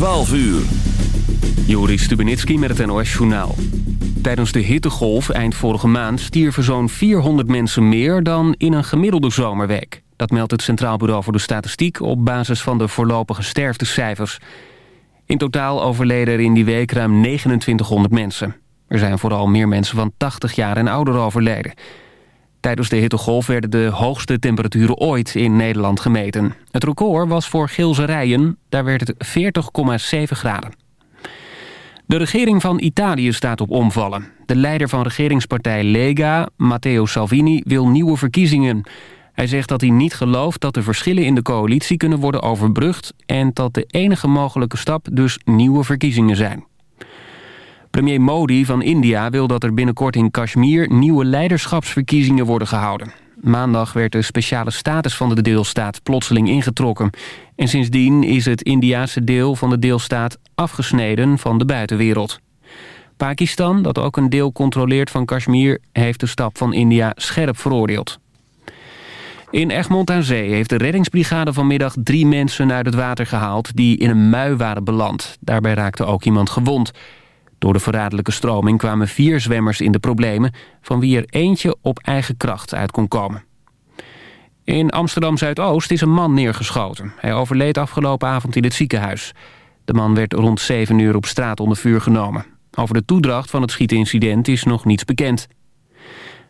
12 uur. Joris Stubenitski met het NOS-journaal. Tijdens de hittegolf eind vorige maand stierven zo'n 400 mensen meer dan in een gemiddelde zomerweek. Dat meldt het Centraal Bureau voor de Statistiek op basis van de voorlopige sterftecijfers. In totaal overleden er in die week ruim 2900 mensen. Er zijn vooral meer mensen van 80 jaar en ouder overleden. Tijdens de hittegolf werden de hoogste temperaturen ooit in Nederland gemeten. Het record was voor Geelse Rijen, daar werd het 40,7 graden. De regering van Italië staat op omvallen. De leider van regeringspartij Lega, Matteo Salvini, wil nieuwe verkiezingen. Hij zegt dat hij niet gelooft dat de verschillen in de coalitie kunnen worden overbrugd... en dat de enige mogelijke stap dus nieuwe verkiezingen zijn. Premier Modi van India wil dat er binnenkort in Kashmir nieuwe leiderschapsverkiezingen worden gehouden. Maandag werd de speciale status van de deelstaat plotseling ingetrokken. En sindsdien is het Indiase deel van de deelstaat afgesneden van de buitenwereld. Pakistan, dat ook een deel controleert van Kashmir... heeft de stap van India scherp veroordeeld. In Egmond aan Zee heeft de reddingsbrigade vanmiddag drie mensen uit het water gehaald... die in een mui waren beland. Daarbij raakte ook iemand gewond. Door de verraderlijke stroming kwamen vier zwemmers in de problemen... van wie er eentje op eigen kracht uit kon komen. In Amsterdam-Zuidoost is een man neergeschoten. Hij overleed afgelopen avond in het ziekenhuis. De man werd rond 7 uur op straat onder vuur genomen. Over de toedracht van het schietincident is nog niets bekend.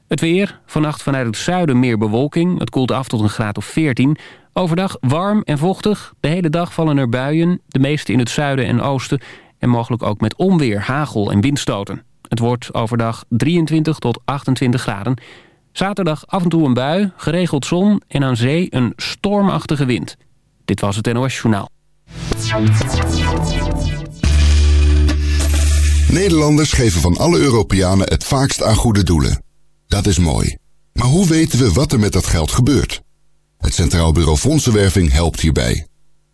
Het weer, vannacht vanuit het zuiden meer bewolking. Het koelt af tot een graad of 14. Overdag warm en vochtig. De hele dag vallen er buien, de meeste in het zuiden en oosten... en mogelijk ook met onweer, hagel en windstoten. Het wordt overdag 23 tot 28 graden. Zaterdag af en toe een bui, geregeld zon en aan zee een stormachtige wind. Dit was het NOS Journaal. Nederlanders geven van alle Europeanen het vaakst aan goede doelen. Dat is mooi. Maar hoe weten we wat er met dat geld gebeurt? Het Centraal Bureau Fondsenwerving helpt hierbij.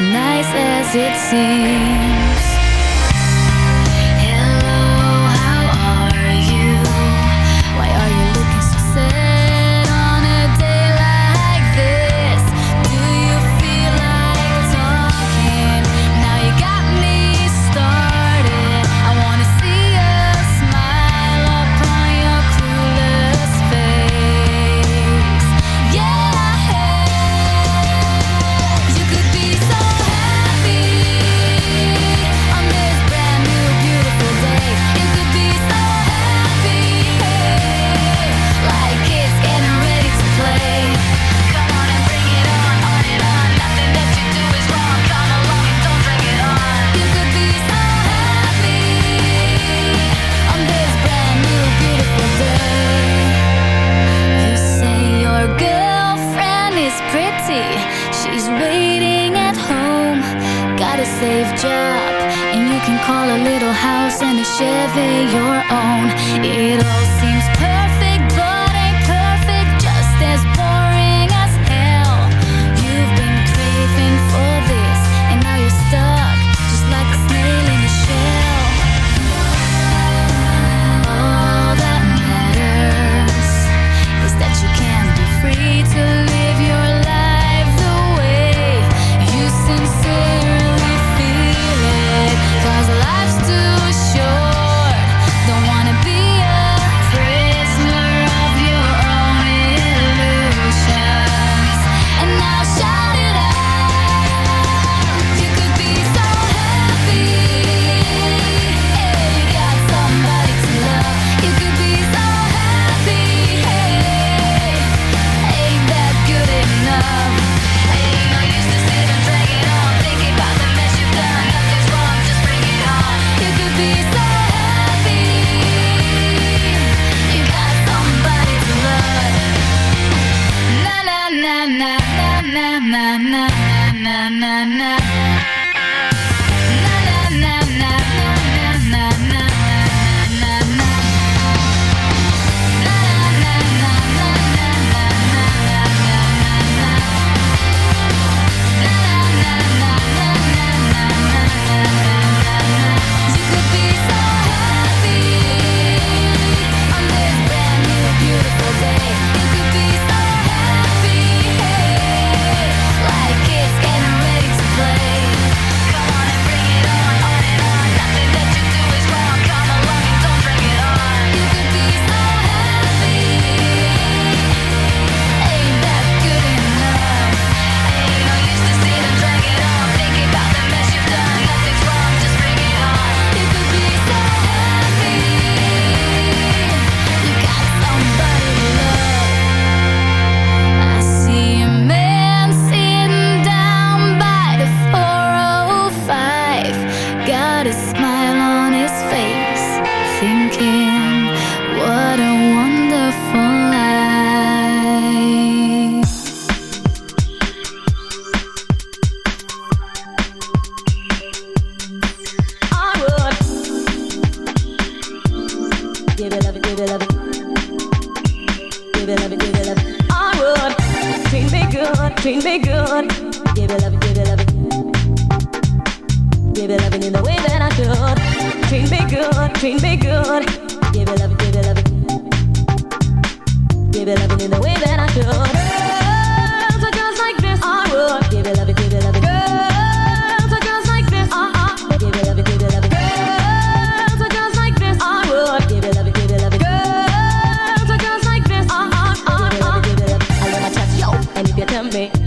Nice as it seems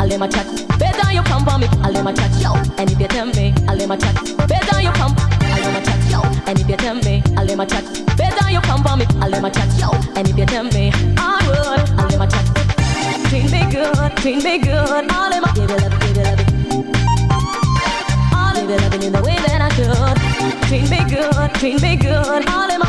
I'll let my chat. Better you come for me, I'll let my chat. Yo, and if you tell me, I'll let my chat. Better you come, I'll let my chat. Yo, and if you tell me, I'll let my chat. Better you come for me, I'll let my chat. Yo, and if you tell me, I would, I'll let my chat. Treat be good, treat be good, I'll let my give it up, give it up. love. I'll give it up. in the way that I should. Treat be good, treat be good, I'll let my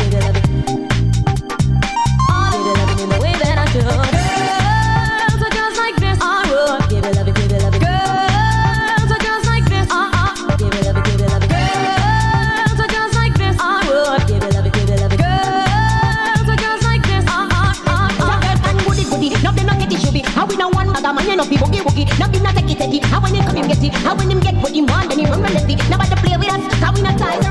How when him get what he want, then he run relentlessly. Nobody play with us, how we not ties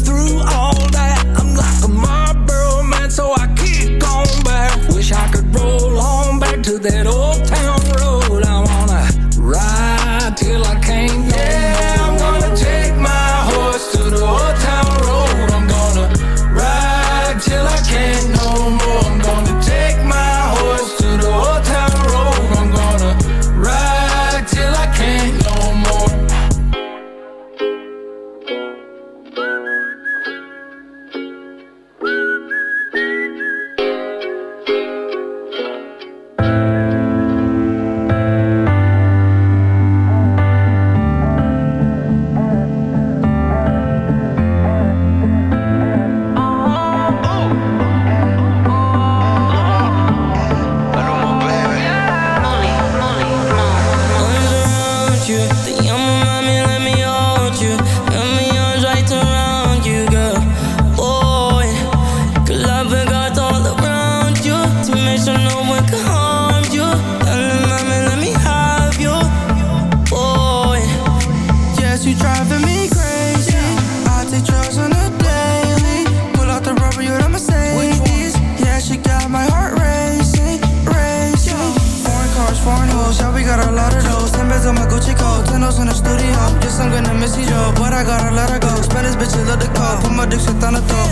in the studio. Yes, I'm gonna miss you, job, but I gotta let her go. Spanish bitches love the call. Put my dick shit on the top.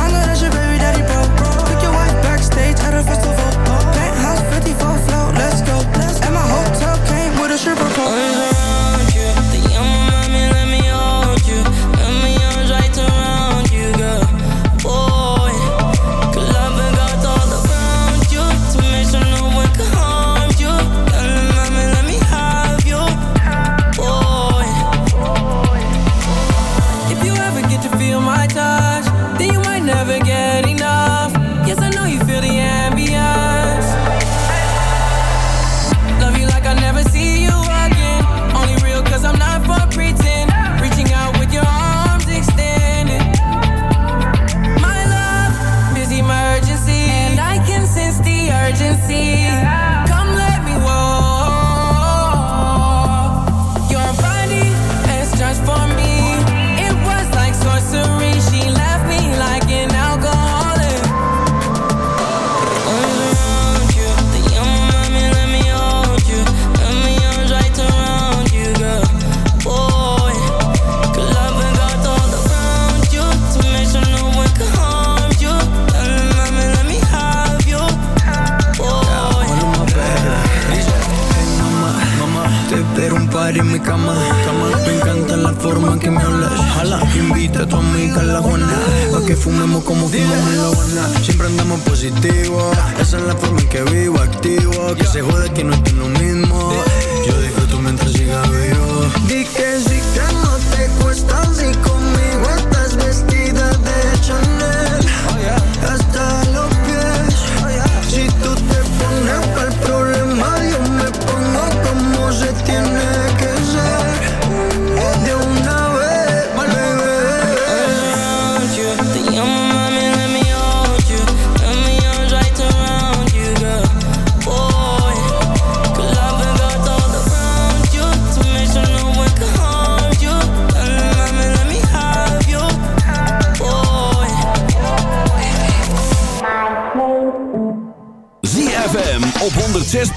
I know that's your baby daddy, bro. Pick your wife backstage at a festival. rica la que fumemos como fumamos en la guana. Siempre andamos positivo. Esa es la forma en que vivo, activo. Que se jode que no estoy lo mismo. Yo disfruto mientras siga vivo. Di que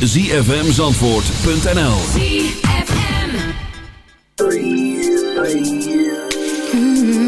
zfmzandvoort.nl ZFM mm -hmm.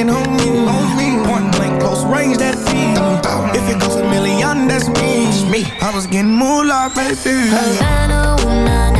fucking homie. homie. Point blank, close range, that feed. If it goes a million, that's me. me. I was getting moolah, baby. Havana, ooh, nah, nah.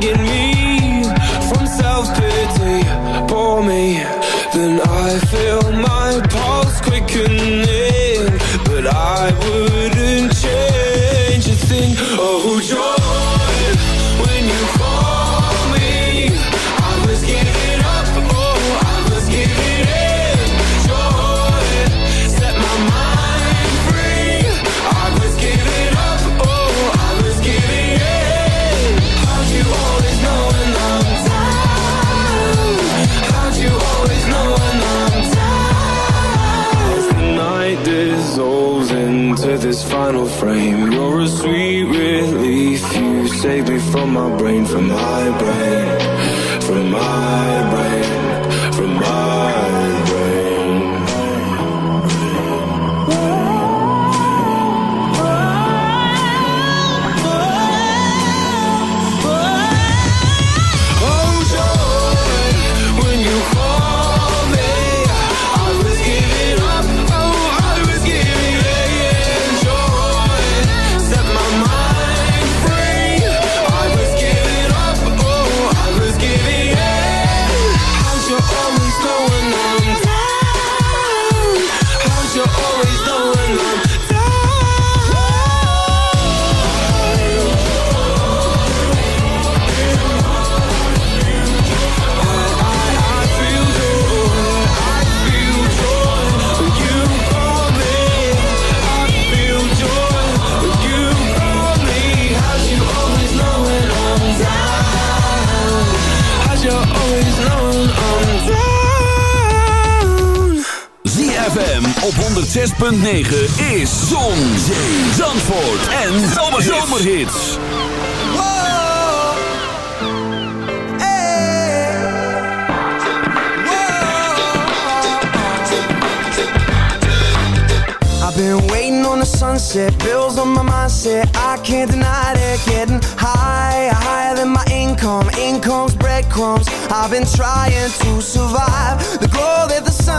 dragging me from self-pity. Pour me, then I feel my my brain, from my brain, from my brain, 106.9 is Zon, Zee, Zandvoort en Zomerhits. I've been waiting on the sunset, bills on my mindset. I can't deny it, getting higher, higher than my income. Income's breadcrumbs. I've been trying to survive. The glow that the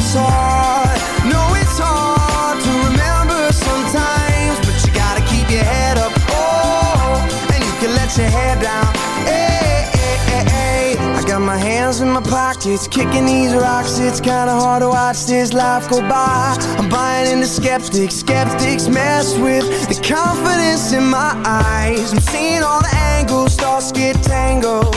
it's hard. No, it's hard to remember sometimes. But you gotta keep your head up. Oh, and you can let your head down. Hey, hey, hey, hey. I got my hands in my pockets, kicking these rocks. It's kinda hard to watch this life go by. I'm buying into skeptics, skeptics mess with the confidence in my eyes. I'm seeing all the angles, thoughts get tangled.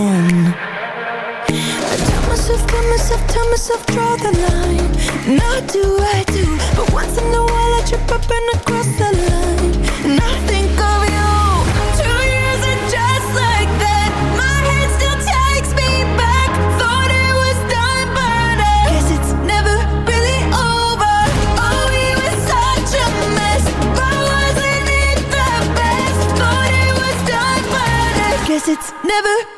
I tell myself, tell myself, tell myself, draw the line. Not do, I do But once in a while I trip up and across the line. And I think of you Two years are just like that. My head still takes me back. Thought it was done, but I Guess it's never really over. Oh, we were such a mess. But wasn't it the best? Thought it was done, but I Guess it's never